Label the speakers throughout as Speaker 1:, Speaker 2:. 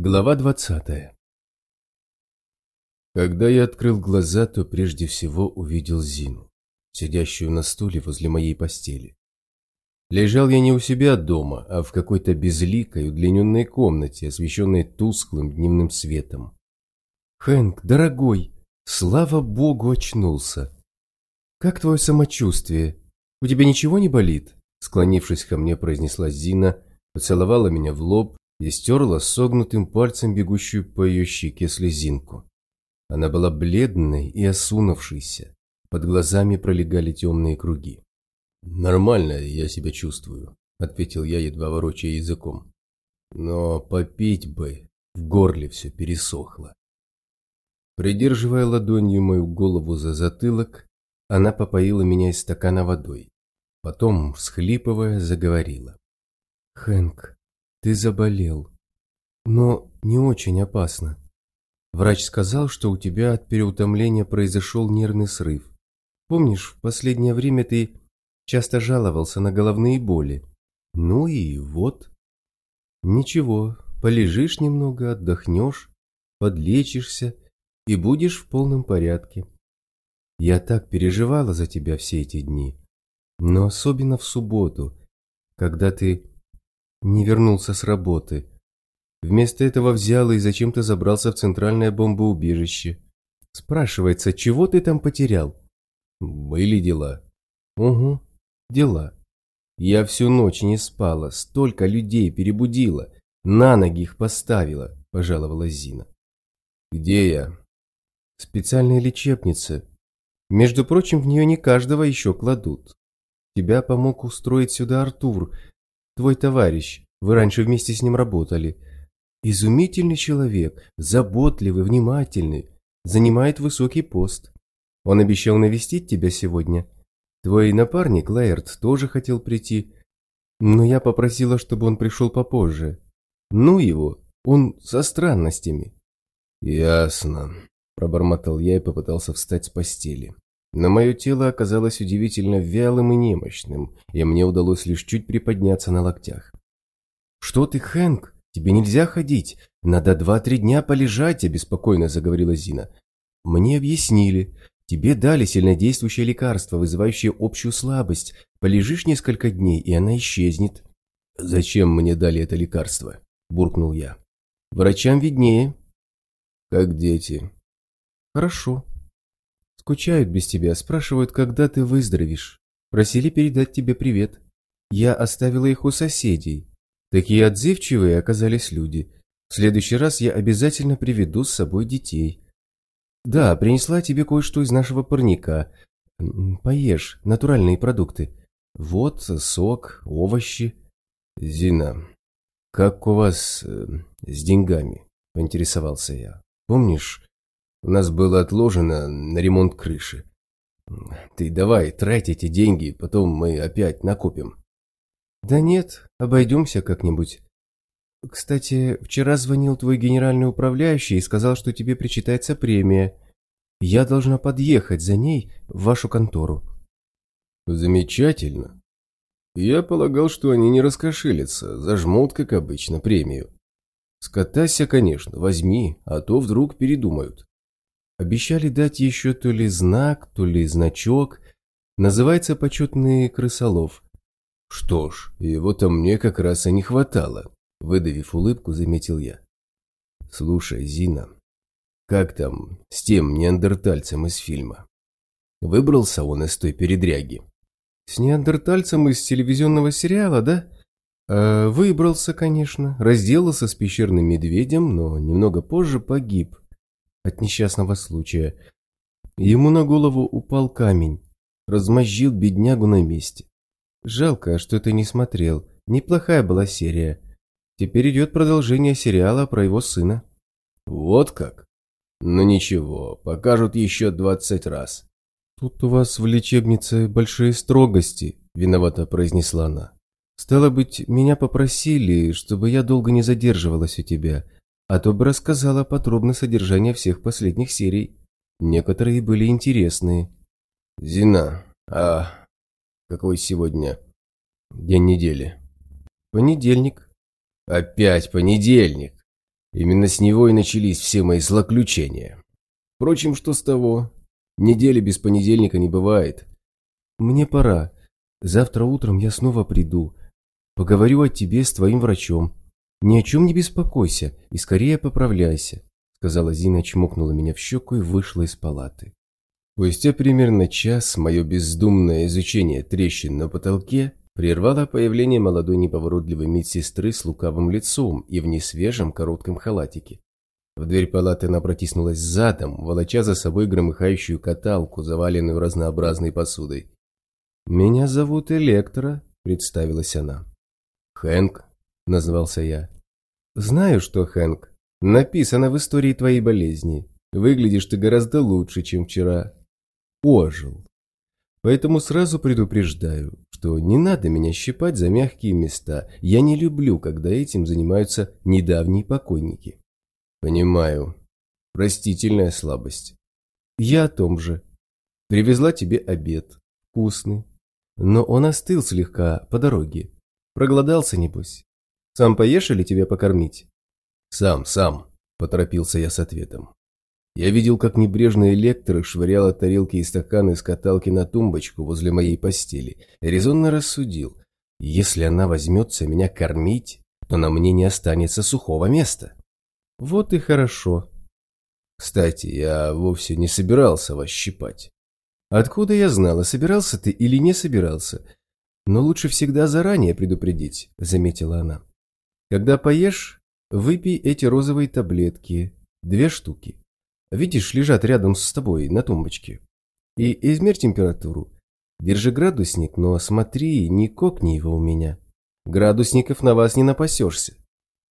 Speaker 1: Глава двадцатая Когда я открыл глаза, то прежде всего увидел Зину, сидящую на стуле возле моей постели. Лежал я не у себя дома, а в какой-то безликой удлиненной комнате, освещенной тусклым дневным светом. «Хэнк, дорогой, слава богу, очнулся! Как твое самочувствие? У тебя ничего не болит?» Склонившись ко мне, произнесла Зина, поцеловала меня в лоб и стерла согнутым пальцем бегущую по ее щеке слезинку. Она была бледной и осунувшейся, под глазами пролегали темные круги. «Нормально я себя чувствую», — ответил я, едва ворочая языком. «Но попить бы, в горле все пересохло». Придерживая ладонью мою голову за затылок, она попоила меня из стакана водой. Потом, всхлипывая, заговорила. «Хэнк, ты заболел. Но не очень опасно. Врач сказал, что у тебя от переутомления произошел нервный срыв. Помнишь, в последнее время ты часто жаловался на головные боли? Ну и вот. Ничего, полежишь немного, отдохнешь, подлечишься и будешь в полном порядке. Я так переживала за тебя все эти дни, но особенно в субботу, когда ты не вернулся с работы. Вместо этого взял и зачем-то забрался в центральное бомбоубежище. Спрашивается, чего ты там потерял? Были дела. Угу, дела. Я всю ночь не спала, столько людей перебудила, на ноги их поставила, пожаловалась Зина. Где я? В специальной лечебнице. Между прочим, в нее не каждого еще кладут. Тебя помог устроить сюда Артур, твой товарищ, вы раньше вместе с ним работали. Изумительный человек, заботливый, внимательный, занимает высокий пост. Он обещал навестить тебя сегодня. Твой напарник, Лаэрт, тоже хотел прийти, но я попросила, чтобы он пришел попозже. Ну его, он со странностями. Ясно, пробормотал я и попытался встать с постели. Но мое тело оказалось удивительно вялым и немощным, и мне удалось лишь чуть приподняться на локтях. «Что ты, Хэнк? Тебе нельзя ходить. Надо два-три дня полежать», – обеспокоенно заговорила Зина. «Мне объяснили. Тебе дали сильнодействующее лекарство, вызывающее общую слабость. Полежишь несколько дней, и она исчезнет». «Зачем мне дали это лекарство?» – буркнул я. «Врачам виднее». «Как дети». «Хорошо», Скучают без тебя, спрашивают, когда ты выздоровеешь. Просили передать тебе привет. Я оставила их у соседей. Такие отзывчивые оказались люди. В следующий раз я обязательно приведу с собой детей. Да, принесла тебе кое-что из нашего парника. Поешь, натуральные продукты. Вот сок, овощи. Зина, как у вас э, с деньгами? Поинтересовался я. Помнишь, у нас было отложено на ремонт крыши. Ты давай, трать эти деньги, потом мы опять накопим. Да нет, обойдемся как-нибудь. Кстати, вчера звонил твой генеральный управляющий и сказал, что тебе причитается премия. Я должна подъехать за ней в вашу контору. Замечательно. Я полагал, что они не раскошелятся, зажмут, как обычно, премию. Скатайся, конечно, возьми, а то вдруг передумают. Обещали дать еще то ли знак, то ли значок. Называется почетный крысолов. Что ж, его-то мне как раз и не хватало. Выдавив улыбку, заметил я. Слушай, Зина, как там с тем неандертальцем из фильма? Выбрался он из той передряги? С неандертальцем из телевизионного сериала, да? Э, выбрался, конечно, разделался с пещерным медведем, но немного позже погиб от несчастного случая. Ему на голову упал камень, размозжил беднягу на месте. Жалко, что ты не смотрел. Неплохая была серия. Теперь идет продолжение сериала про его сына. Вот как? Ну ничего, покажут еще двадцать раз. Тут у вас в лечебнице большие строгости, виновато произнесла она. Стало быть, меня попросили, чтобы я долго не задерживалась у тебя, а то бы рассказала подробно содержание всех последних серий. Некоторые были интересные. Зина, а какой сегодня день недели? Понедельник. Опять понедельник. Именно с него и начались все мои злоключения. Впрочем, что с того? Недели без понедельника не бывает.
Speaker 2: Мне пора. Завтра утром я снова приду. Поговорю о тебе с твоим врачом. Ни о чем не беспокойся и скорее поправляйся, сказала Зина, чмокнула меня в щеку и вышла из палаты.
Speaker 1: Спустя примерно час мое бездумное изучение трещин на потолке прервало появление молодой неповоротливой медсестры с лукавым лицом и в несвежем коротком халатике. В дверь палаты она протиснулась задом, волоча за собой громыхающую каталку, заваленную разнообразной посудой.
Speaker 2: «Меня зовут Электро», — представилась она.
Speaker 1: «Хэнк», — назвался я.
Speaker 2: «Знаю, что Хэнк. Написано в истории твоей болезни. Выглядишь ты гораздо лучше, чем вчера ожил. Поэтому сразу предупреждаю, что не надо меня щипать за мягкие места. Я не люблю, когда этим занимаются недавние покойники.
Speaker 1: Понимаю. Простительная слабость.
Speaker 2: Я о том же. Привезла тебе обед. Вкусный. Но он остыл слегка по дороге. Проголодался, небось. Сам поешь или тебя покормить?
Speaker 1: Сам, сам, поторопился я с ответом. Я видел, как небрежно Электро швыряла тарелки и стаканы с каталки на тумбочку возле моей постели. резонно рассудил, если она возьмется меня кормить, то на мне не останется сухого места.
Speaker 2: Вот и хорошо.
Speaker 1: Кстати, я вовсе не собирался вас щипать.
Speaker 2: Откуда я знала, собирался ты или не собирался? Но лучше всегда заранее предупредить, заметила она. Когда поешь, выпей эти розовые таблетки, две штуки. Видишь, лежат рядом с тобой на тумбочке. И измерь температуру. Держи градусник, но смотри, не кокни его у меня. Градусников на вас не напасешься.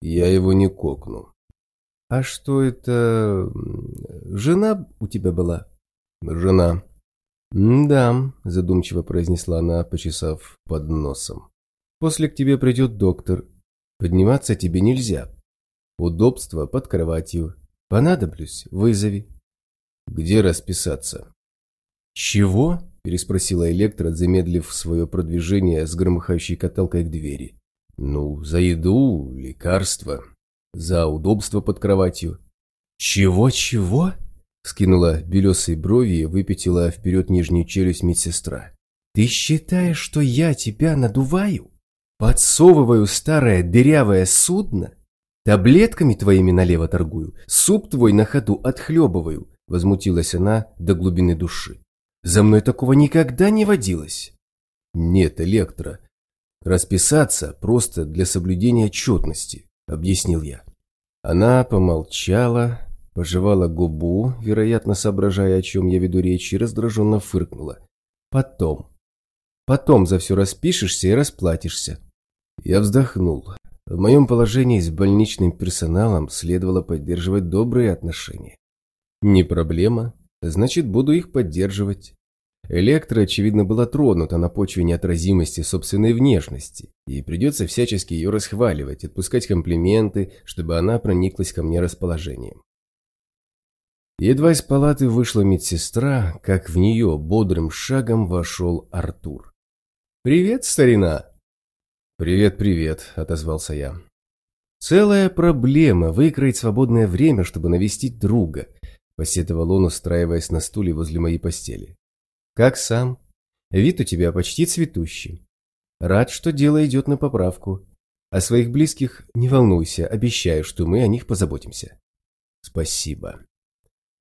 Speaker 1: Я его не кокну.
Speaker 2: А что это... Жена у тебя была?
Speaker 1: Жена.
Speaker 2: «Да», – задумчиво произнесла она, почесав под носом. «После к тебе придет доктор. Подниматься тебе нельзя. Удобство под кроватью. Понадоблюсь, вызови.
Speaker 1: Где расписаться?
Speaker 2: Чего? Переспросила Электро, замедлив свое продвижение с громыхающей каталкой к двери.
Speaker 1: Ну, за еду, лекарства, за удобство под кроватью.
Speaker 2: Чего-чего? Скинула белесые брови и выпятила вперед нижнюю челюсть медсестра. «Ты считаешь, что я тебя надуваю? Подсовываю старое дырявое судно? Таблетками твоими налево торгую, суп твой на ходу отхлебываю, возмутилась она до глубины души. За мной такого никогда не водилось.
Speaker 1: Нет, Электро, расписаться просто для соблюдения отчетности, объяснил я. Она помолчала, пожевала губу, вероятно, соображая, о чем я веду речь, и раздраженно фыркнула.
Speaker 2: Потом. Потом за все распишешься и расплатишься.
Speaker 1: Я вздохнул. В моем положении с больничным персоналом следовало поддерживать добрые отношения.
Speaker 2: Не проблема, значит, буду их поддерживать.
Speaker 1: Электро, очевидно, была тронута на почве неотразимости собственной внешности, и придется всячески ее расхваливать, отпускать комплименты, чтобы она прониклась ко мне расположением. Едва из палаты вышла медсестра, как в нее бодрым шагом вошел Артур.
Speaker 2: «Привет, старина!»
Speaker 1: «Привет, привет», — отозвался я.
Speaker 2: «Целая проблема — выкроить свободное время, чтобы навестить друга», — посетовал он, устраиваясь на стуле возле моей постели. «Как сам? Вид у тебя почти цветущий. Рад, что дело идет на поправку. О своих близких не волнуйся, обещаю, что мы о них позаботимся».
Speaker 1: «Спасибо».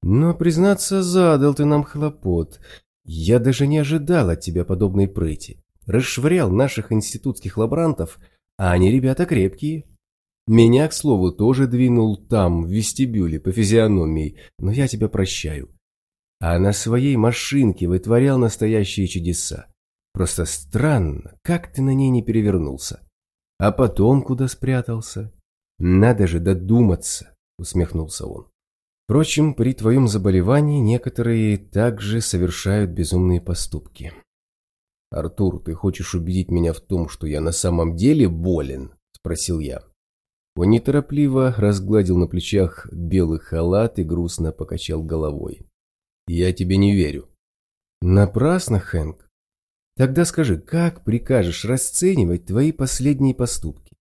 Speaker 2: «Но, признаться, задал ты нам хлопот. Я даже не ожидал от тебя подобной прыти расшвырял наших институтских лаборантов, а они ребята крепкие. Меня, к слову, тоже двинул там, в вестибюле, по физиономии, но я тебя прощаю. А на своей машинке вытворял настоящие чудеса. Просто странно, как ты на ней не перевернулся. А потом куда спрятался? Надо же додуматься, усмехнулся он. Впрочем, при твоем заболевании некоторые также совершают безумные поступки.
Speaker 1: «Артур, ты хочешь убедить меня в том, что я на самом деле болен?» – спросил я.
Speaker 2: Он неторопливо разгладил на плечах белый халат и грустно покачал головой.
Speaker 1: «Я тебе не верю».
Speaker 2: «Напрасно, Хэнк. Тогда скажи, как прикажешь расценивать твои последние поступки?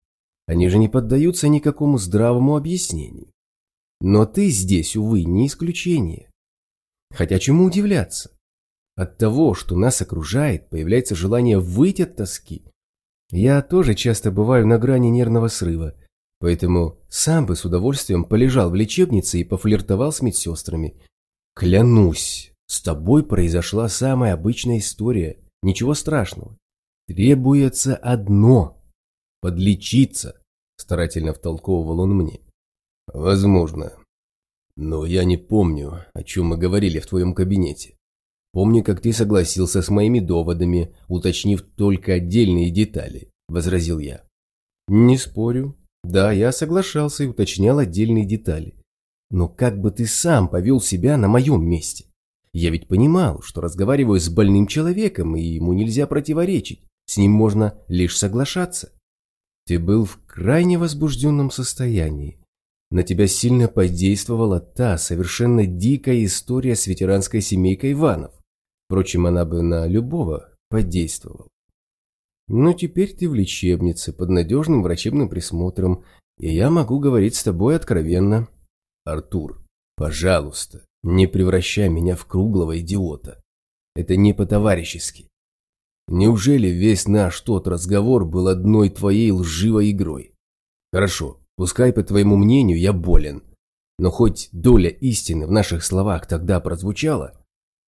Speaker 2: Они же не поддаются никакому здравому объяснению. Но ты здесь, увы, не исключение. Хотя чему удивляться? От того, что нас окружает, появляется желание выйти от тоски. Я тоже часто бываю на грани нервного срыва, поэтому сам бы с удовольствием полежал в лечебнице и пофлиртовал с медсестрами. Клянусь, с тобой произошла самая обычная история, ничего страшного. Требуется одно – подлечиться, старательно втолковывал он мне.
Speaker 1: Возможно. Но я не помню, о чем мы говорили в твоем кабинете. Помню, как ты согласился с моими доводами, уточнив только отдельные детали, возразил я.
Speaker 2: Не спорю. Да, я соглашался и уточнял отдельные детали. Но как бы ты сам повел себя на моем месте? Я ведь понимал, что разговариваю с больным человеком, и ему нельзя противоречить. С ним можно лишь соглашаться. Ты был в крайне возбужденном состоянии. На тебя сильно подействовала та совершенно дикая история с ветеранской семейкой Иванов. Впрочем, она бы на любого подействовала. Но теперь ты в лечебнице, под надежным врачебным присмотром, и я могу говорить с тобой откровенно.
Speaker 1: Артур, пожалуйста, не превращай меня в круглого идиота. Это не по-товарищески. Неужели весь наш тот разговор был одной твоей лживой игрой? Хорошо, пускай, по твоему мнению, я болен. Но хоть доля истины в наших словах тогда прозвучала,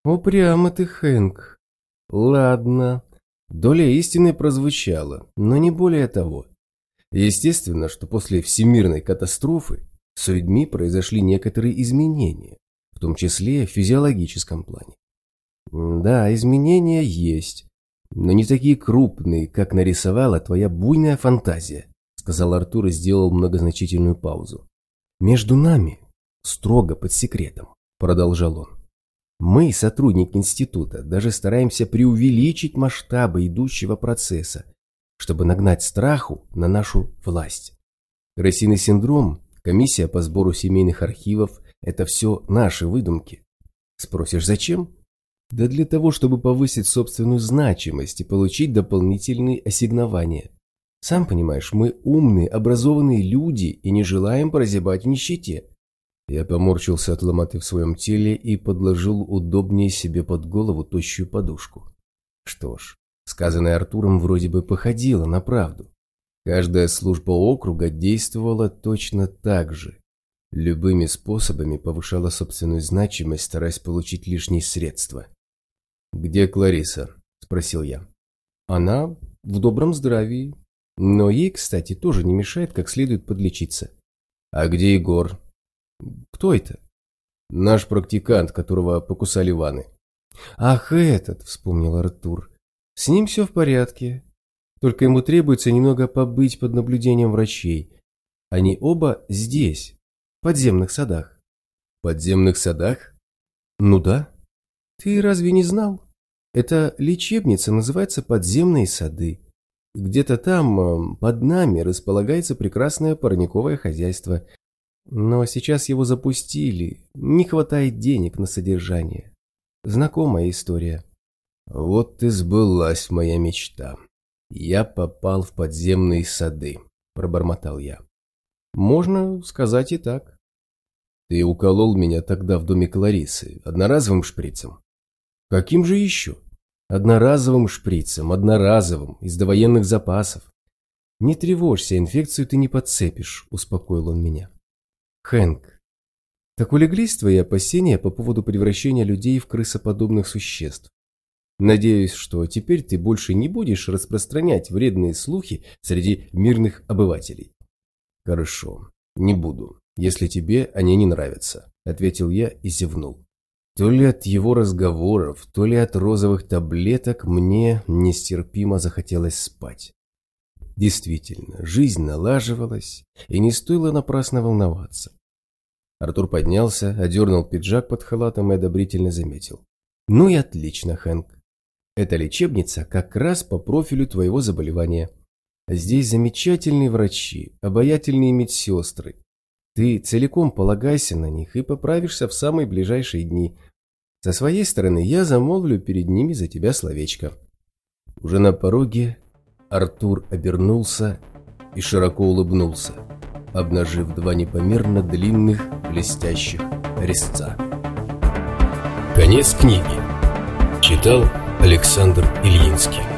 Speaker 2: «Упрямо ты, Хэнк. Ладно. Доля истины прозвучала, но не более того. Естественно, что после всемирной катастрофы с людьми произошли некоторые изменения, в том числе в физиологическом плане. Да, изменения есть, но не такие крупные, как нарисовала твоя буйная фантазия, сказал Артур и сделал многозначительную паузу. Между нами, строго под секретом, продолжал он. Мы, сотрудники института, даже стараемся преувеличить масштабы идущего процесса, чтобы нагнать страху на нашу власть. Крысиный синдром, комиссия по сбору семейных архивов – это все наши выдумки. Спросишь, зачем? Да для того, чтобы повысить собственную значимость и получить дополнительные ассигнования. Сам понимаешь, мы умные, образованные люди и не желаем прозябать в нищете. Я поморщился от ломоты в своем теле и подложил удобнее себе под голову тощую подушку. Что ж, сказанное Артуром вроде бы походило на правду. Каждая служба округа действовала точно так же. Любыми способами повышала собственную значимость, стараясь получить лишние средства. «Где Клариса?» – спросил я. «Она в добром здравии. Но ей, кстати, тоже не мешает как следует подлечиться».
Speaker 1: «А где Егор?»
Speaker 2: Кто это?
Speaker 1: Наш практикант, которого покусали ваны.
Speaker 2: Ах, этот, вспомнил Артур. С ним все в порядке. Только ему требуется немного побыть под наблюдением врачей. Они оба здесь, в подземных садах.
Speaker 1: В подземных садах?
Speaker 2: Ну да. Ты разве не знал? Эта лечебница называется «Подземные сады». Где-то там, под нами, располагается прекрасное парниковое хозяйство, но сейчас его запустили, не хватает денег на содержание. Знакомая история.
Speaker 1: Вот и сбылась моя мечта. Я попал в подземные сады, пробормотал я.
Speaker 2: Можно сказать и так.
Speaker 1: Ты уколол меня тогда в доме Кларисы, одноразовым шприцем.
Speaker 2: Каким же еще? Одноразовым шприцем, одноразовым, из довоенных запасов. Не тревожься, инфекцию ты не подцепишь, успокоил он меня. Хэнк, так улеглись твои опасения по поводу превращения людей в крысоподобных существ? Надеюсь, что теперь ты больше не будешь распространять вредные слухи среди мирных обывателей.
Speaker 1: Хорошо, не буду, если тебе они не нравятся, ответил я и зевнул. То ли от его разговоров, то ли от розовых таблеток мне нестерпимо захотелось спать. Действительно, жизнь налаживалась, и не стоило напрасно волноваться. Артур поднялся, одернул пиджак под халатом и одобрительно заметил.
Speaker 2: «Ну и отлично, Хэнк. Эта лечебница как раз по профилю твоего заболевания. Здесь замечательные врачи, обаятельные медсестры. Ты целиком полагайся на них и поправишься в самые ближайшие дни. Со своей стороны я замолвлю перед ними за тебя словечко».
Speaker 1: Уже на пороге Артур обернулся и широко улыбнулся, обнажив два непомерно длинных блестящих резца. Конец книги. Читал Александр Ильинский.